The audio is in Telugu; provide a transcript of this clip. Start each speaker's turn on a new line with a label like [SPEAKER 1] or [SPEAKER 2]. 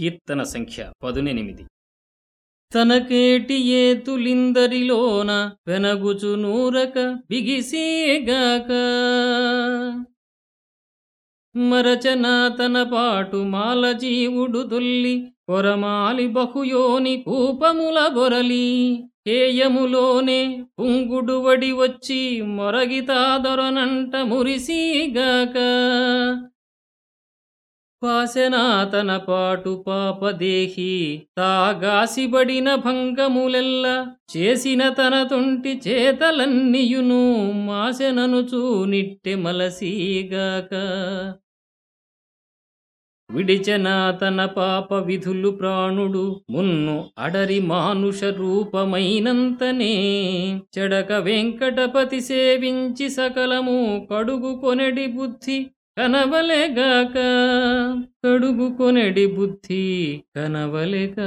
[SPEAKER 1] కీర్తన సంఖ్య పదునెనిమిది. తనకేటి ఏతులిందరిలోన వెనగుచు నూరక బిగిసేగాక? మరచనా తన పాటు మాల జీవుడు దొల్లి కొరమాలి బహుయోని కూపముల బొరలి హేయములోనే పుంగుడు వడి వచ్చి మొరగితాదొరనంట మురిసీగాక? పాశనాతన పాటు పాపదేహి తాగాసిబడిన భంగములెల్ల చేసిన తన తొంటి చేతలన్నియును మాసెననుచూ నిట్టె మలసీగాక. విడిచెన తన పాప విధులు ప్రాణుడు మున్ను అడరి మానుష రూపమైనంతనే చెడక వెంకటపతి సేవించి సకలము కడుగు కొనడి బుద్ధి కనవలేగాక కడుగుకొనెడి బుద్ధి కనవలేగాక.